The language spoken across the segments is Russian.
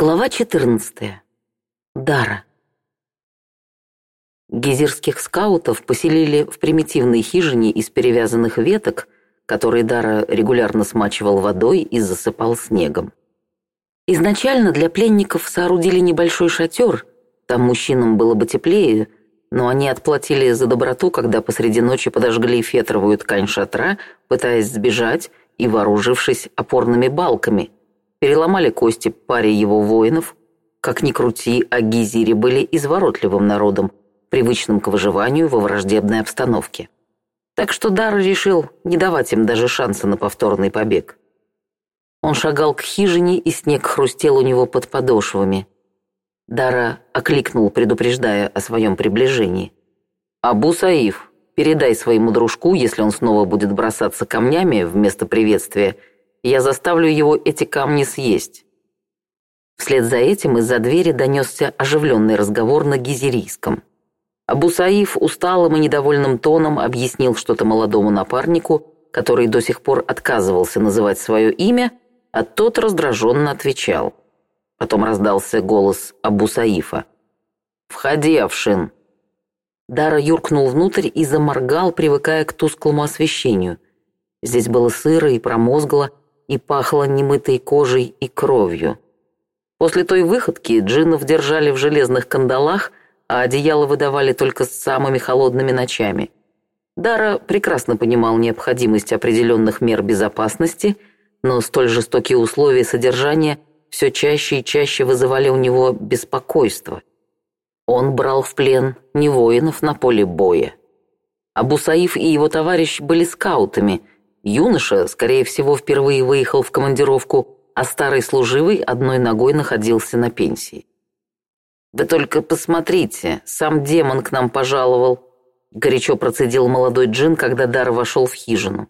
Глава 14. Дара. Гизерских скаутов поселили в примитивной хижине из перевязанных веток, которые Дара регулярно смачивал водой и засыпал снегом. Изначально для пленников соорудили небольшой шатер, там мужчинам было бы теплее, но они отплатили за доброту, когда посреди ночи подожгли фетровую ткань шатра, пытаясь сбежать и вооружившись опорными балками – переломали кости паре его воинов. Как ни крути, а гизири были изворотливым народом, привычным к выживанию во враждебной обстановке. Так что Дар решил не давать им даже шанса на повторный побег. Он шагал к хижине, и снег хрустел у него под подошвами. Дара окликнул, предупреждая о своем приближении. «Абу Саиф, передай своему дружку, если он снова будет бросаться камнями вместо приветствия, — я заставлю его эти камни съесть». Вслед за этим из-за двери донесся оживленный разговор на гизерийском. Абусаиф усталым и недовольным тоном объяснил что-то молодому напарнику, который до сих пор отказывался называть свое имя, а тот раздраженно отвечал. Потом раздался голос Абусаифа. «Входи, Авшин!» Дара юркнул внутрь и заморгал, привыкая к тусклому освещению. Здесь было сыро и промозгло, и пахло немытой кожей и кровью. После той выходки джиннов держали в железных кандалах, а одеяло выдавали только с самыми холодными ночами. Дара прекрасно понимал необходимость определенных мер безопасности, но столь жестокие условия содержания все чаще и чаще вызывали у него беспокойство. Он брал в плен не воинов на поле боя. Абусаиф и его товарищ были скаутами – Юноша, скорее всего, впервые выехал в командировку, а старый служивый одной ногой находился на пенсии. «Вы только посмотрите, сам демон к нам пожаловал», — горячо процедил молодой джин, когда Дар вошел в хижину.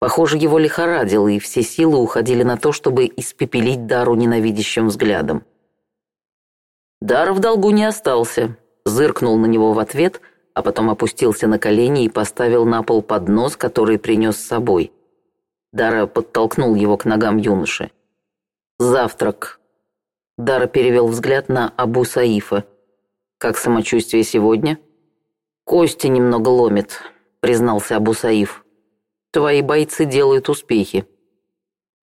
Похоже, его лихорадило, и все силы уходили на то, чтобы испепелить Дару ненавидящим взглядом. Дар в долгу не остался, зыркнул на него в ответ — а потом опустился на колени и поставил на пол поднос, который принес с собой. Дара подтолкнул его к ногам юноши. «Завтрак». Дара перевел взгляд на Абу Саифа. «Как самочувствие сегодня?» «Кости немного ломит», — признался Абу Саиф. «Твои бойцы делают успехи».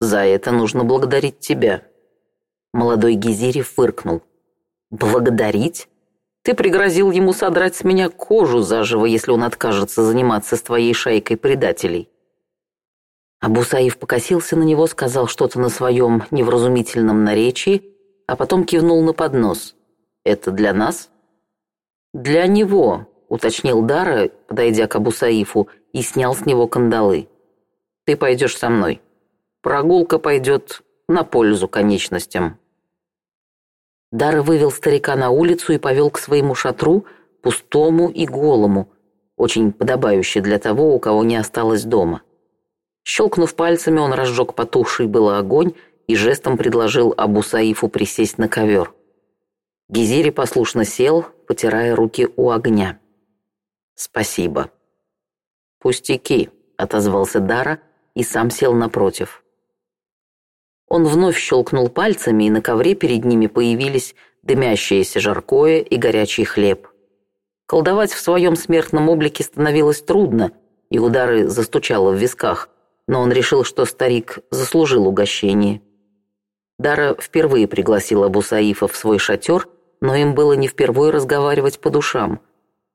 «За это нужно благодарить тебя». Молодой Гизири фыркнул. «Благодарить? Ты пригрозил ему содрать с меня кожу заживо, если он откажется заниматься с твоей шайкой предателей». Абусаев покосился на него, сказал что-то на своем невразумительном наречии, а потом кивнул на поднос. «Это для нас?» «Для него», — уточнил Дара, подойдя к Абусаифу, и снял с него кандалы. «Ты пойдешь со мной. Прогулка пойдет на пользу конечностям». Дар вывел старика на улицу и повел к своему шатру, пустому и голому, очень подобающе для того, у кого не осталось дома. Щелкнув пальцами, он разжег потухший было огонь и жестом предложил Абу Саифу присесть на ковер. Гизири послушно сел, потирая руки у огня. «Спасибо». «Пустяки», — отозвался Дара и сам сел напротив. Он вновь щелкнул пальцами, и на ковре перед ними появились дымящееся жаркое и горячий хлеб. Колдовать в своем смертном облике становилось трудно, и удары застучало в висках, но он решил, что старик заслужил угощение. Дара впервые пригласила Бусаифа в свой шатер, но им было не впервые разговаривать по душам.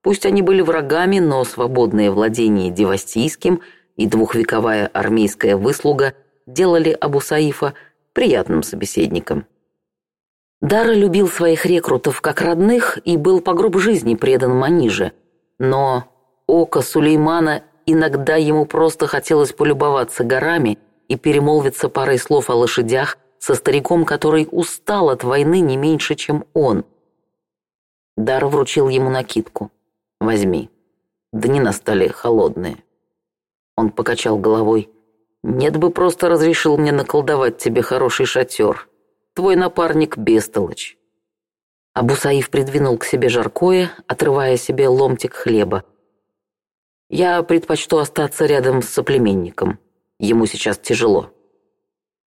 Пусть они были врагами, но свободное владение девастийским и двухвековая армейская выслуга – делали Абу Саифа приятным собеседником. Дара любил своих рекрутов как родных и был по гроб жизни предан Маниже, но око Сулеймана иногда ему просто хотелось полюбоваться горами и перемолвиться парой слов о лошадях со стариком, который устал от войны не меньше, чем он. Дар вручил ему накидку. «Возьми. Дни настали холодные». Он покачал головой. Нет бы просто разрешил мне наколдовать тебе хороший шатер. Твой напарник бестолочь». Абусаиф придвинул к себе жаркое, отрывая себе ломтик хлеба. «Я предпочту остаться рядом с соплеменником. Ему сейчас тяжело».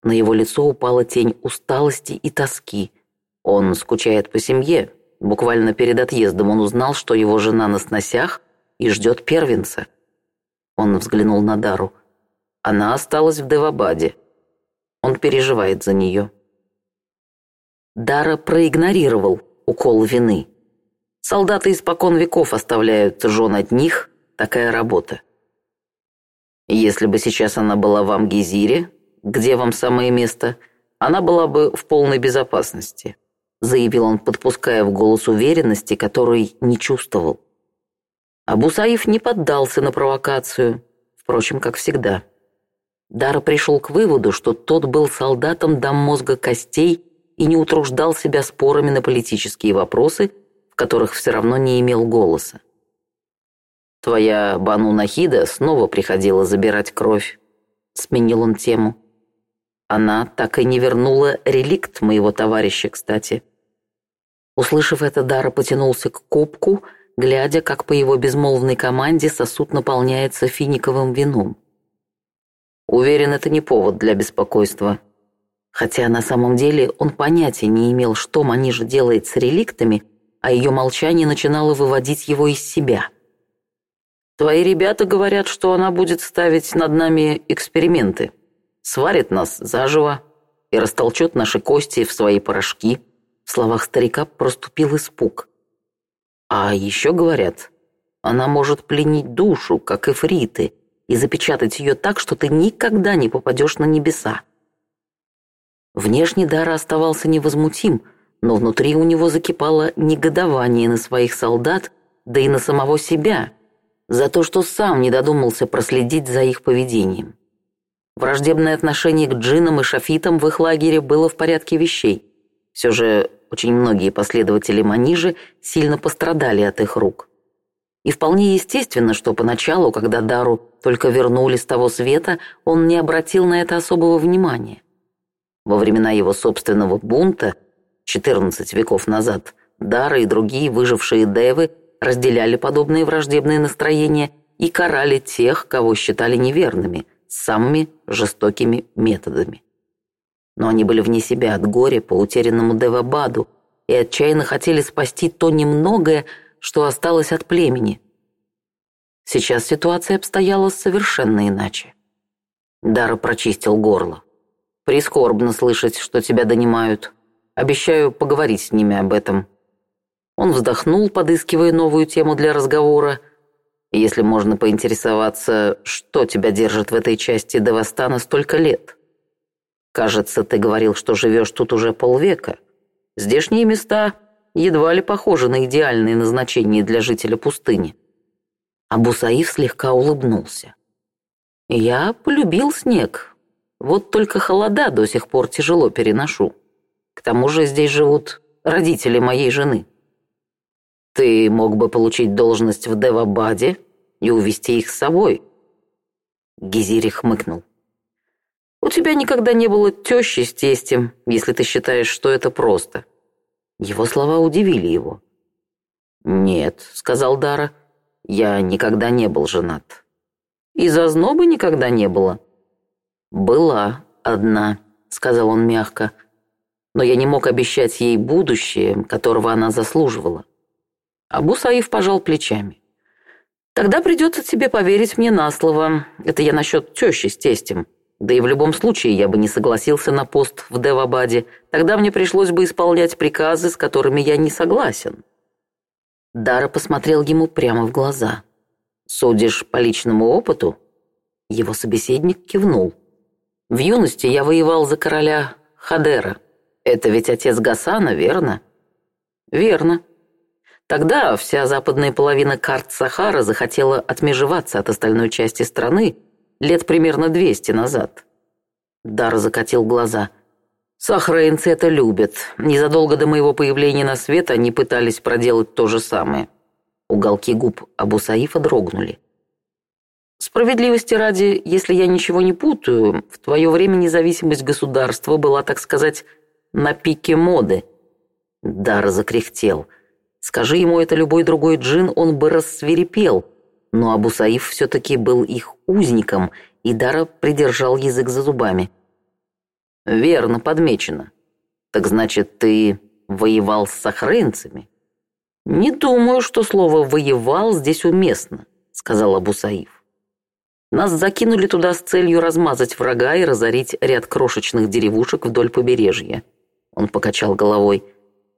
На его лицо упала тень усталости и тоски. Он скучает по семье. Буквально перед отъездом он узнал, что его жена на сносях и ждет первенца. Он взглянул на Дару. Она осталась в Девабаде. Он переживает за нее. Дара проигнорировал укол вины. Солдаты испокон веков оставляют жен одних, такая работа. Если бы сейчас она была в Амгизире, где вам самое место, она была бы в полной безопасности, заявил он, подпуская в голос уверенности, которой не чувствовал. Абусаев не поддался на провокацию, впрочем, как всегда. Дара пришел к выводу, что тот был солдатом до мозга костей и не утруждал себя спорами на политические вопросы, в которых все равно не имел голоса. «Твоя Бану Нахида снова приходила забирать кровь», — сменил он тему. «Она так и не вернула реликт моего товарища, кстати». Услышав это, Дара потянулся к кубку, глядя, как по его безмолвной команде сосуд наполняется финиковым вином. Уверен, это не повод для беспокойства. Хотя на самом деле он понятия не имел, что Манижа делает с реликтами, а ее молчание начинало выводить его из себя. «Твои ребята говорят, что она будет ставить над нами эксперименты. Сварит нас заживо и растолчет наши кости в свои порошки». В словах старика проступил испуг. «А еще говорят, она может пленить душу, как эфриты, и запечатать ее так, что ты никогда не попадешь на небеса. Внешне Дара оставался невозмутим, но внутри у него закипало негодование на своих солдат, да и на самого себя, за то, что сам не додумался проследить за их поведением. Враждебное отношение к джинам и шафитам в их лагере было в порядке вещей. Все же очень многие последователи Манижи сильно пострадали от их рук. И вполне естественно, что поначалу, когда Дару только вернули с того света, он не обратил на это особого внимания. Во времена его собственного бунта, 14 веков назад, Дара и другие выжившие девы разделяли подобные враждебные настроения и карали тех, кого считали неверными, самыми жестокими методами. Но они были вне себя от горя по утерянному Девабаду и отчаянно хотели спасти то немногое, что осталось от племени. Сейчас ситуация обстояла совершенно иначе. Дара прочистил горло. «Прискорбно слышать, что тебя донимают. Обещаю поговорить с ними об этом». Он вздохнул, подыскивая новую тему для разговора. «Если можно поинтересоваться, что тебя держит в этой части Девастана столько лет?» «Кажется, ты говорил, что живешь тут уже полвека. Здешние места едва ли похоже на идеальное назначение для жителя пустыни. Абусаив слегка улыбнулся. «Я полюбил снег. Вот только холода до сих пор тяжело переношу. К тому же здесь живут родители моей жены. Ты мог бы получить должность в Девабаде и увезти их с собой». Гизири хмыкнул. «У тебя никогда не было тещи с тестем, если ты считаешь, что это просто. Его слова удивили его. «Нет», — сказал Дара, — «я никогда не был женат». «И зазнобы никогда не было?» «Была одна», — сказал он мягко, «но я не мог обещать ей будущее, которого она заслуживала». Абу Саиф пожал плечами. «Тогда придется тебе поверить мне на слово. Это я насчет тещи с тестем». Да и в любом случае я бы не согласился на пост в Девабаде, тогда мне пришлось бы исполнять приказы, с которыми я не согласен». Дара посмотрел ему прямо в глаза. «Судишь по личному опыту?» Его собеседник кивнул. «В юности я воевал за короля Хадера. Это ведь отец Гасана, верно?» «Верно», Тогда вся западная половина карт Сахара захотела отмежеваться от остальной части страны, лет примерно 200 назад». Дар закатил глаза. «Сахраинцы это любят. Незадолго до моего появления на свет они пытались проделать то же самое». Уголки губ Абу Саифа дрогнули. Справедливости ради, если я ничего не путаю, в твое время независимость государства была, так сказать, на пике моды. Дар закряхтел. Скажи ему это любой другой джин, он бы рассверепел. Но Абусаиф все-таки был их узником, и Дара придержал язык за зубами. «Верно подмечено. Так значит, ты воевал с сахрынцами?» «Не думаю, что слово «воевал» здесь уместно», — сказал Абусаиф. «Нас закинули туда с целью размазать врага и разорить ряд крошечных деревушек вдоль побережья». Он покачал головой.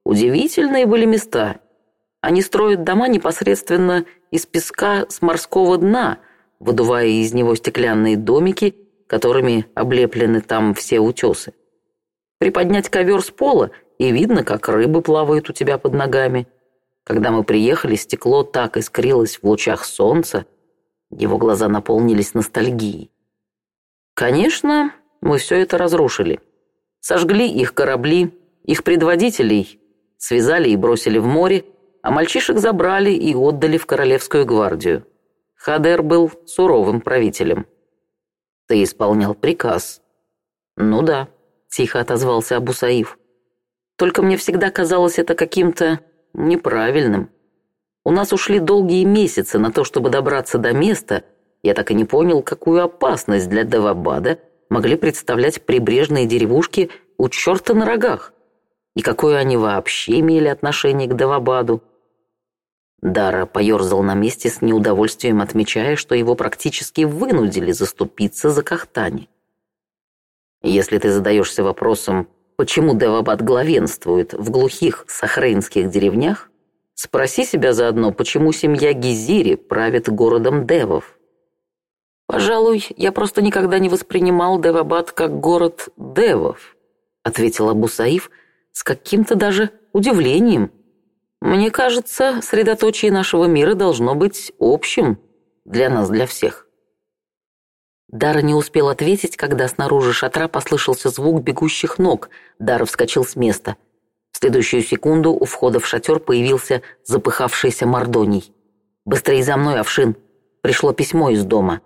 «Удивительные были места, они строят дома непосредственно из песка с морского дна, выдувая из него стеклянные домики, которыми облеплены там все утесы. Приподнять ковер с пола, и видно, как рыбы плавают у тебя под ногами. Когда мы приехали, стекло так искрилось в лучах солнца, его глаза наполнились ностальгией. Конечно, мы все это разрушили. Сожгли их корабли, их предводителей, связали и бросили в море, а мальчишек забрали и отдали в Королевскую гвардию. Хадер был суровым правителем. «Ты исполнял приказ». «Ну да», — тихо отозвался Абусаив. «Только мне всегда казалось это каким-то неправильным. У нас ушли долгие месяцы на то, чтобы добраться до места. Я так и не понял, какую опасность для Давабада могли представлять прибрежные деревушки у черта на рогах. И какое они вообще имели отношение к Давабаду. Дара поерзал на месте с неудовольствием, отмечая, что его практически вынудили заступиться за Кахтани. «Если ты задаешься вопросом, почему Девабад главенствует в глухих сахрейнских деревнях, спроси себя заодно, почему семья Гизири правит городом Девов. «Пожалуй, я просто никогда не воспринимал Девабад как город Девов», ответил Абусаиф с каким-то даже удивлением – мне кажется, средоточие нашего мира должно быть общим для нас, для всех. Дара не успел ответить, когда снаружи шатра послышался звук бегущих ног. Дара вскочил с места. В следующую секунду у входа в шатер появился запыхавшийся мордоний. Быстрее за мной, овшин! Пришло письмо из дома!»